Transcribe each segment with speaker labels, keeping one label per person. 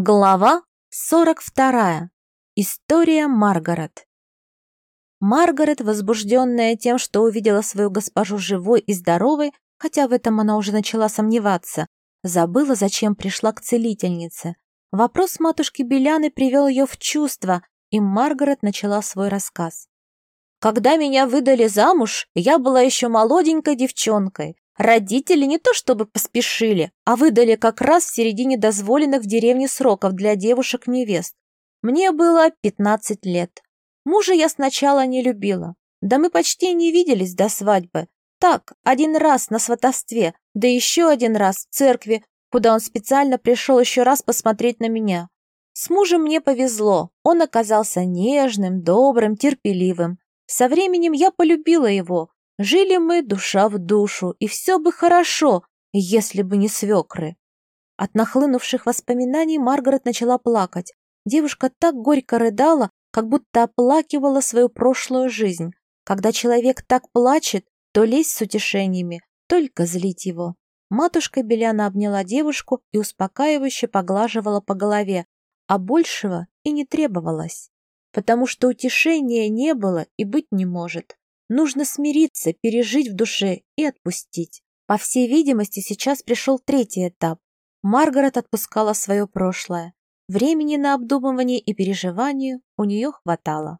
Speaker 1: Глава 42. История Маргарет. Маргарет, возбужденная тем, что увидела свою госпожу живой и здоровой, хотя в этом она уже начала сомневаться, забыла, зачем пришла к целительнице. Вопрос матушки Беляны привел ее в чувство, и Маргарет начала свой рассказ. «Когда меня выдали замуж, я была еще молоденькой девчонкой. Родители не то чтобы поспешили, а выдали как раз в середине дозволенных в деревне сроков для девушек-невест. Мне было 15 лет. Мужа я сначала не любила. Да мы почти не виделись до свадьбы. Так, один раз на сватовстве, да еще один раз в церкви, куда он специально пришел еще раз посмотреть на меня. С мужем мне повезло. Он оказался нежным, добрым, терпеливым. Со временем я полюбила его, Жили мы душа в душу, и все бы хорошо, если бы не свекры. От нахлынувших воспоминаний Маргарет начала плакать. Девушка так горько рыдала, как будто оплакивала свою прошлую жизнь. Когда человек так плачет, то лезть с утешениями, только злить его. Матушка Беляна обняла девушку и успокаивающе поглаживала по голове, а большего и не требовалось, потому что утешения не было и быть не может. Нужно смириться, пережить в душе и отпустить. По всей видимости, сейчас пришел третий этап. Маргарет отпускала свое прошлое. Времени на обдумывание и переживание у нее хватало.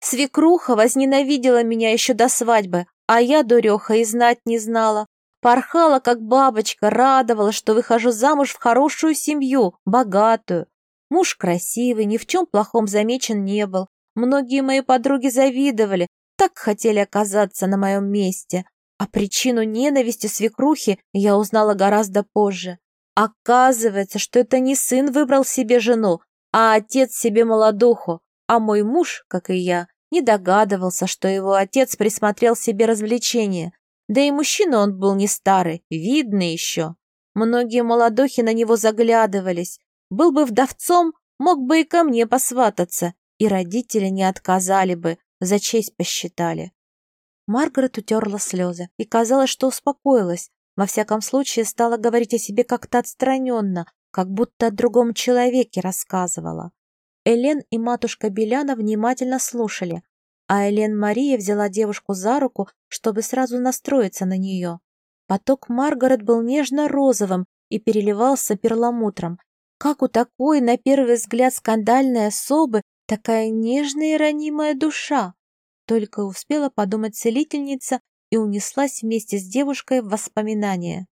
Speaker 1: Свекруха возненавидела меня еще до свадьбы, а я, дуреха, и знать не знала. Порхала, как бабочка, радовала, что выхожу замуж в хорошую семью, богатую. Муж красивый, ни в чем плохом замечен не был. Многие мои подруги завидовали, так хотели оказаться на моем месте, а причину ненависти свекрухи я узнала гораздо позже. Оказывается, что это не сын выбрал себе жену, а отец себе молодуху, а мой муж, как и я, не догадывался, что его отец присмотрел себе развлечения. Да и мужчина он был не старый, видный еще. Многие молодухи на него заглядывались. Был бы вдовцом, мог бы и ко мне посвататься, и родители не отказали бы, за честь посчитали. Маргарет утерла слезы и казалось, что успокоилась. Во всяком случае, стала говорить о себе как-то отстраненно, как будто о другом человеке рассказывала. Элен и матушка Беляна внимательно слушали, а Элен Мария взяла девушку за руку, чтобы сразу настроиться на нее. Поток Маргарет был нежно-розовым и переливался перламутром. Как у такой, на первый взгляд, скандальной особы Такая нежная и ранимая душа. Только успела подумать целительница и унеслась вместе с девушкой в воспоминания.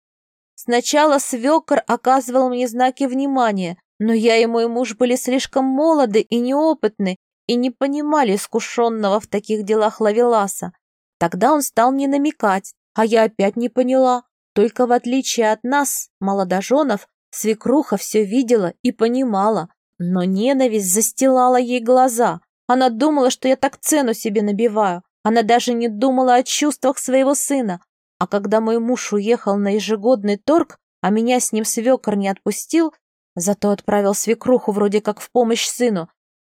Speaker 1: Сначала свекор оказывал мне знаки внимания, но я и мой муж были слишком молоды и неопытны и не понимали искушенного в таких делах лавеласа. Тогда он стал мне намекать, а я опять не поняла. Только в отличие от нас, молодоженов, свекруха все видела и понимала, но ненависть застилала ей глаза. Она думала, что я так цену себе набиваю. Она даже не думала о чувствах своего сына. А когда мой муж уехал на ежегодный торг, а меня с ним свекор не отпустил, зато отправил свекруху вроде как в помощь сыну,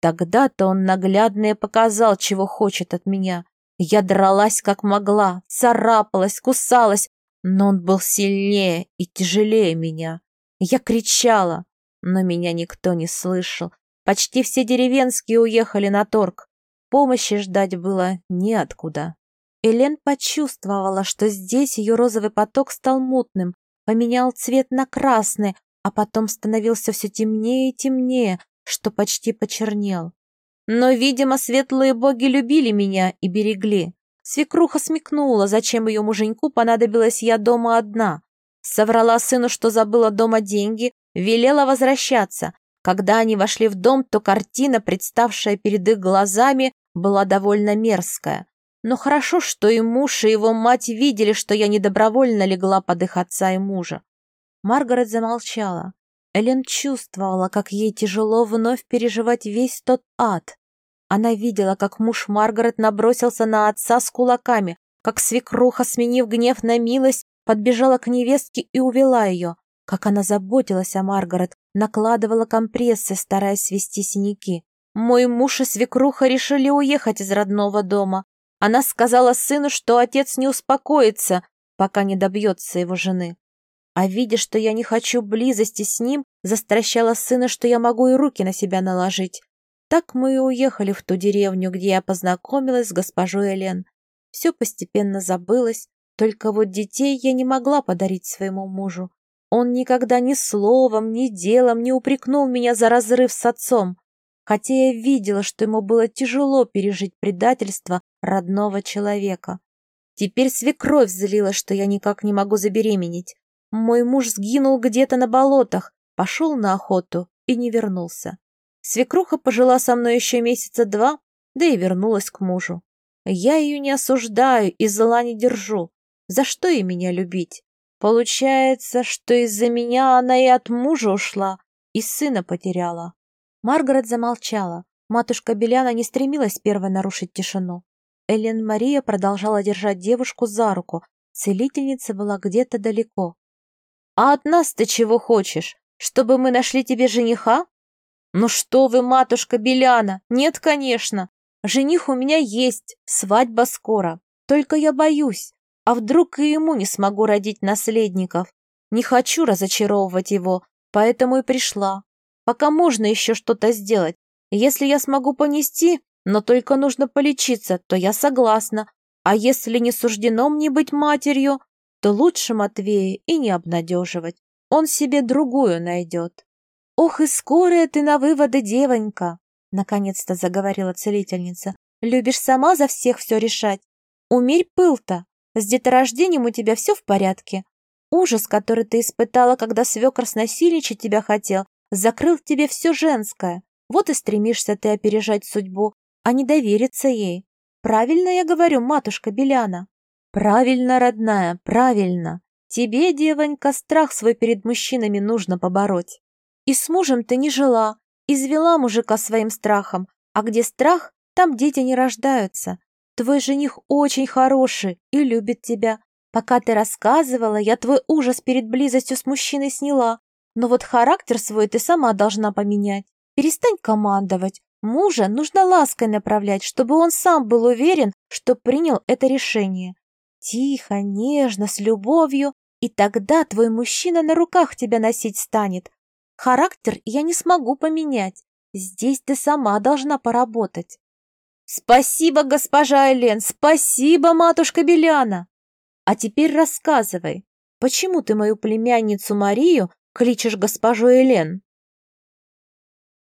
Speaker 1: тогда-то он наглядно и показал, чего хочет от меня. Я дралась как могла, царапалась, кусалась, но он был сильнее и тяжелее меня. Я кричала, но меня никто не слышал. Почти все деревенские уехали на торг. Помощи ждать было неоткуда. Элен почувствовала, что здесь ее розовый поток стал мутным, поменял цвет на красный, а потом становился все темнее и темнее, что почти почернел. Но, видимо, светлые боги любили меня и берегли. Свекруха смекнула, зачем ее муженьку понадобилась я дома одна. Соврала сыну, что забыла дома деньги, велела возвращаться. Когда они вошли в дом, то картина, представшая перед их глазами, была довольно мерзкая. Но хорошо, что и муж, и его мать видели, что я недобровольно легла под их отца и мужа. Маргарет замолчала. Элен чувствовала, как ей тяжело вновь переживать весь тот ад. Она видела, как муж Маргарет набросился на отца с кулаками, как свекруха, сменив гнев на милость, подбежала к невестке и увела ее. Как она заботилась о Маргарет, накладывала компрессы, стараясь свести синяки. Мой муж и свекруха решили уехать из родного дома. Она сказала сыну, что отец не успокоится, пока не добьется его жены. а видя, что я не хочу близости с ним, застращала сына, что я могу и руки на себя наложить. Так мы и уехали в ту деревню, где я познакомилась с госпожой Элен. Все постепенно забылось, только вот детей я не могла подарить своему мужу. Он никогда ни словом, ни делом не упрекнул меня за разрыв с отцом, хотя я видела, что ему было тяжело пережить предательство родного человека. Теперь свекровь злила, что я никак не могу забеременеть. Мой муж сгинул где-то на болотах, пошел на охоту и не вернулся. Свекруха пожила со мной еще месяца два, да и вернулась к мужу. Я ее не осуждаю и зла не держу. За что ей меня любить? Получается, что из-за меня она и от мужа ушла, и сына потеряла. Маргарет замолчала. Матушка Беляна не стремилась первой нарушить тишину. Элен Мария продолжала держать девушку за руку. Целительница была где-то далеко. «А от нас ты чего хочешь? Чтобы мы нашли тебе жениха?» «Ну что вы, матушка Беляна! Нет, конечно! Жених у меня есть, свадьба скоро. Только я боюсь. А вдруг и ему не смогу родить наследников? Не хочу разочаровывать его, поэтому и пришла. Пока можно еще что-то сделать. Если я смогу понести, но только нужно полечиться, то я согласна. А если не суждено мне быть матерью, то лучше Матвея и не обнадеживать. Он себе другую найдет. «Ох и скорая ты на выводы, девонька!» Наконец-то заговорила целительница. «Любишь сама за всех все решать. Умерь пыл-то. С деторождением у тебя все в порядке. Ужас, который ты испытала, когда свекр снасильничать тебя хотел, закрыл в тебе все женское. Вот и стремишься ты опережать судьбу, а не довериться ей. Правильно я говорю, матушка Беляна? Правильно, родная, правильно. Тебе, девонька, страх свой перед мужчинами нужно побороть. И с мужем ты не жила, извела мужика своим страхом, а где страх, там дети не рождаются. Твой жених очень хороший и любит тебя. Пока ты рассказывала, я твой ужас перед близостью с мужчиной сняла. Но вот характер свой ты сама должна поменять. Перестань командовать. Мужа нужно лаской направлять, чтобы он сам был уверен, что принял это решение. Тихо, нежно, с любовью, и тогда твой мужчина на руках тебя носить станет. Характер я не смогу поменять. Здесь ты сама должна поработать. «Спасибо, госпожа Элен, спасибо, матушка Беляна!» «А теперь рассказывай, почему ты мою племянницу Марию кличешь госпожу Элен?»